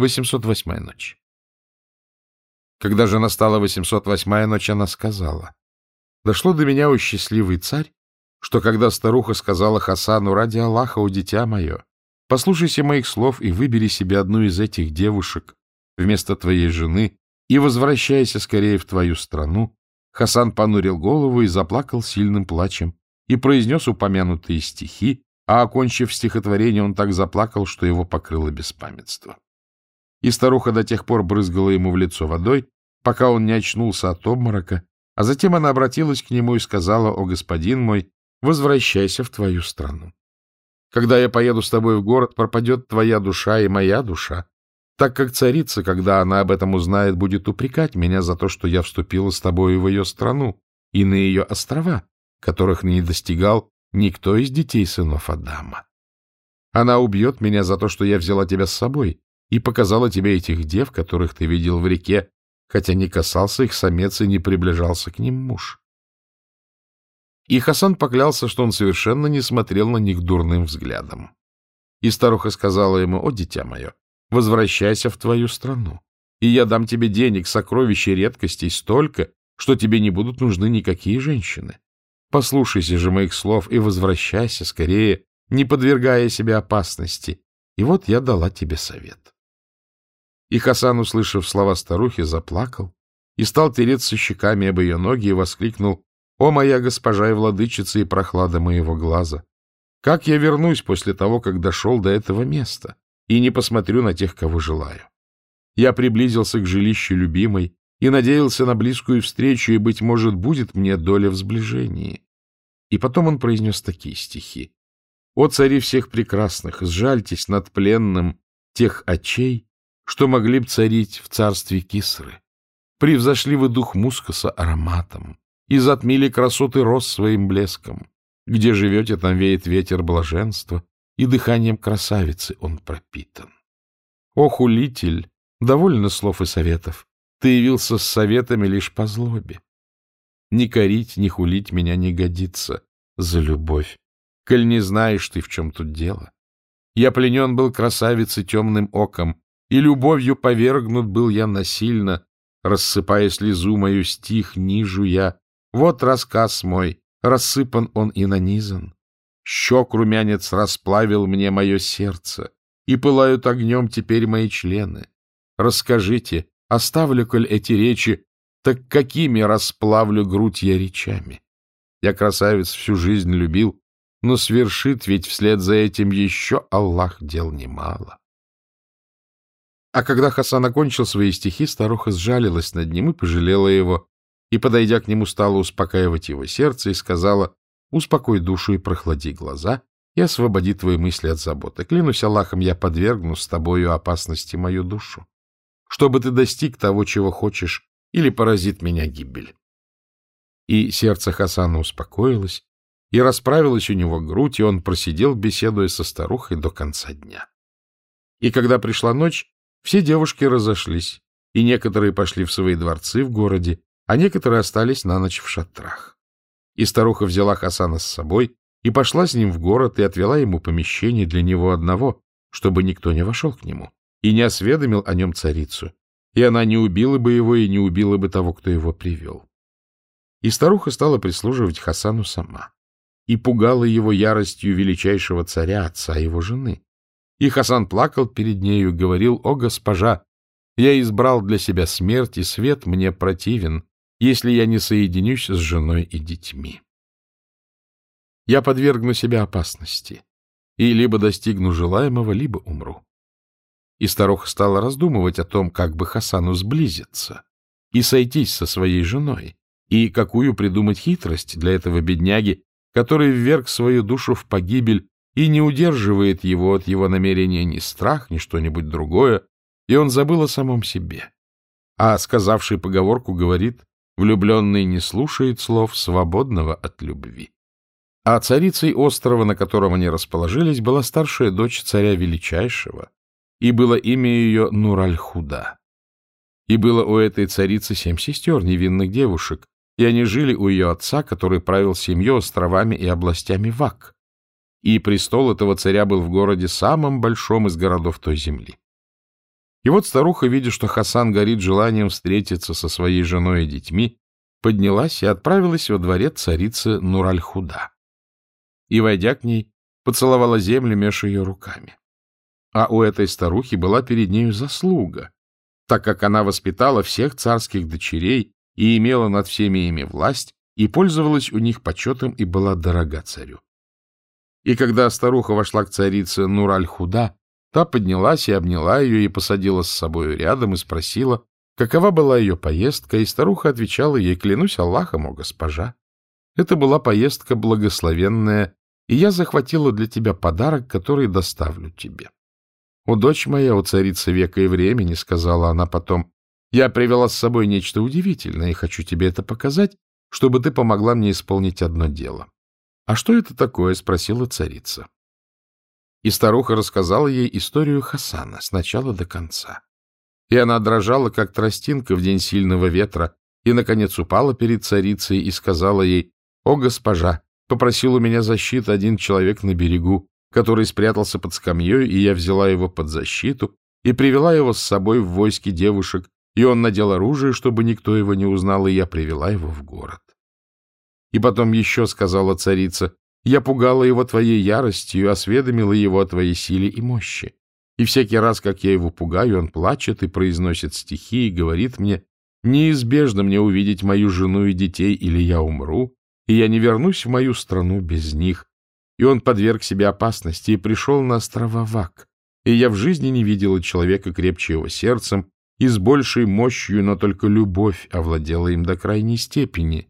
808-я ночь. Когда же настала 808-я ночь, она сказала, «Дошло до меня, о счастливый царь, что когда старуха сказала Хасану, ради Аллаха, о дитя мое, послушайся моих слов и выбери себе одну из этих девушек вместо твоей жены и возвращайся скорее в твою страну, Хасан понурил голову и заплакал сильным плачем и произнес упомянутые стихи, а, окончив стихотворение, он так заплакал, что его покрыло беспамятство. И старуха до тех пор брызгала ему в лицо водой, пока он не очнулся от обморока, а затем она обратилась к нему и сказала, «О, господин мой, возвращайся в твою страну. Когда я поеду с тобой в город, пропадет твоя душа и моя душа, так как царица, когда она об этом узнает, будет упрекать меня за то, что я вступила с тобой в ее страну и на ее острова, которых не достигал никто из детей сынов Адама. Она убьет меня за то, что я взяла тебя с собой и показала тебе этих дев, которых ты видел в реке, хотя не касался их самец и не приближался к ним муж. И Хасан поклялся, что он совершенно не смотрел на них дурным взглядом. И старуха сказала ему, «О, дитя мое, возвращайся в твою страну, и я дам тебе денег, сокровищ и редкостей столько, что тебе не будут нужны никакие женщины. Послушайся же моих слов и возвращайся скорее, не подвергая себя опасности. И вот я дала тебе совет. И Хасан, услышав слова старухи, заплакал и стал тереться щеками об ее ноги и воскликнул «О, моя госпожа и владычица и прохлада моего глаза! Как я вернусь после того, как дошел до этого места и не посмотрю на тех, кого желаю? Я приблизился к жилищу любимой, и надеялся на близкую встречу, и, быть может, будет мне доля в сближении. И потом он произнес такие стихи. «О, цари всех прекрасных, сжальтесь над пленным тех очей, что могли б царить в царстве Кисры. Превзошли вы дух мускаса ароматом и затмили красоты роз своим блеском. Где живете, там веет ветер блаженства, и дыханием красавицы он пропитан. О, хулитель, довольно слов и советов, ты явился с советами лишь по злобе. Ни корить, ни хулить меня не годится за любовь, коль не знаешь ты, в чем тут дело. Я пленен был красавицей темным оком, и любовью повергнут был я насильно, рассыпая слезу мою стих, нижу я. Вот рассказ мой, рассыпан он и нанизан. Щек румянец расплавил мне мое сердце, и пылают огнем теперь мои члены. Расскажите, Оставлю, коль эти речи, так какими расплавлю грудь я речами? Я красавец всю жизнь любил, но свершит ведь вслед за этим еще Аллах дел немало. А когда Хасан окончил свои стихи, старуха сжалилась над ним и пожалела его, и, подойдя к нему, стала успокаивать его сердце и сказала, «Успокой душу и прохлади глаза, и освободи твои мысли от заботы. Клянусь Аллахом, я подвергну с тобою опасности мою душу чтобы ты достиг того, чего хочешь, или поразит меня гибель. И сердце Хасана успокоилось, и расправилась у него грудь, и он просидел, беседуя со старухой до конца дня. И когда пришла ночь, все девушки разошлись, и некоторые пошли в свои дворцы в городе, а некоторые остались на ночь в шатрах. И старуха взяла Хасана с собой и пошла с ним в город и отвела ему помещение для него одного, чтобы никто не вошел к нему и не осведомил о нем царицу, и она не убила бы его и не убила бы того, кто его привел. И старуха стала прислуживать Хасану сама и пугала его яростью величайшего царя, отца его жены. И Хасан плакал перед нею говорил, «О, госпожа, я избрал для себя смерть, и свет мне противен, если я не соединюсь с женой и детьми. Я подвергну себя опасности, и либо достигну желаемого, либо умру. И старуха стала раздумывать о том, как бы Хасану сблизиться и сойтись со своей женой, и какую придумать хитрость для этого бедняги, который вверг свою душу в погибель и не удерживает его от его намерения ни страх, ни что-нибудь другое, и он забыл о самом себе. А сказавший поговорку говорит, влюбленный не слушает слов свободного от любви. А царицей острова, на котором они расположились, была старшая дочь царя величайшего, и было имя ее Нураль-Худа. И было у этой царицы семь сестер, невинных девушек, и они жили у ее отца, который правил семью островами и областями Вак. И престол этого царя был в городе самым большом из городов той земли. И вот старуха, видя, что Хасан горит желанием встретиться со своей женой и детьми, поднялась и отправилась во дворец царицы Нураль-Худа. И, войдя к ней, поцеловала землю меж ее руками. А у этой старухи была перед нею заслуга, так как она воспитала всех царских дочерей и имела над всеми ими власть, и пользовалась у них почетом и была дорога царю. И когда старуха вошла к царице Нураль-Худа, та поднялась и обняла ее и посадила с собой рядом и спросила, какова была ее поездка, и старуха отвечала ей, клянусь Аллахом, о госпожа. Это была поездка благословенная, и я захватила для тебя подарок, который доставлю тебе. — О, дочь моя, о царица века и времени, — сказала она потом, — я привела с собой нечто удивительное и хочу тебе это показать, чтобы ты помогла мне исполнить одно дело. — А что это такое? — спросила царица. И старуха рассказала ей историю Хасана с начала до конца. И она дрожала, как тростинка в день сильного ветра, и, наконец, упала перед царицей и сказала ей, «О, госпожа, попросил у меня защиты один человек на берегу, который спрятался под скамьей, и я взяла его под защиту и привела его с собой в войске девушек, и он надел оружие, чтобы никто его не узнал, и я привела его в город. И потом еще сказала царица, я пугала его твоей яростью осведомила его о твоей силе и мощи. И всякий раз, как я его пугаю, он плачет и произносит стихи и говорит мне, неизбежно мне увидеть мою жену и детей, или я умру, и я не вернусь в мою страну без них. И он подверг себе опасности и пришел на острова Вак. И я в жизни не видела человека крепче его сердцем и с большей мощью, но только любовь овладела им до крайней степени.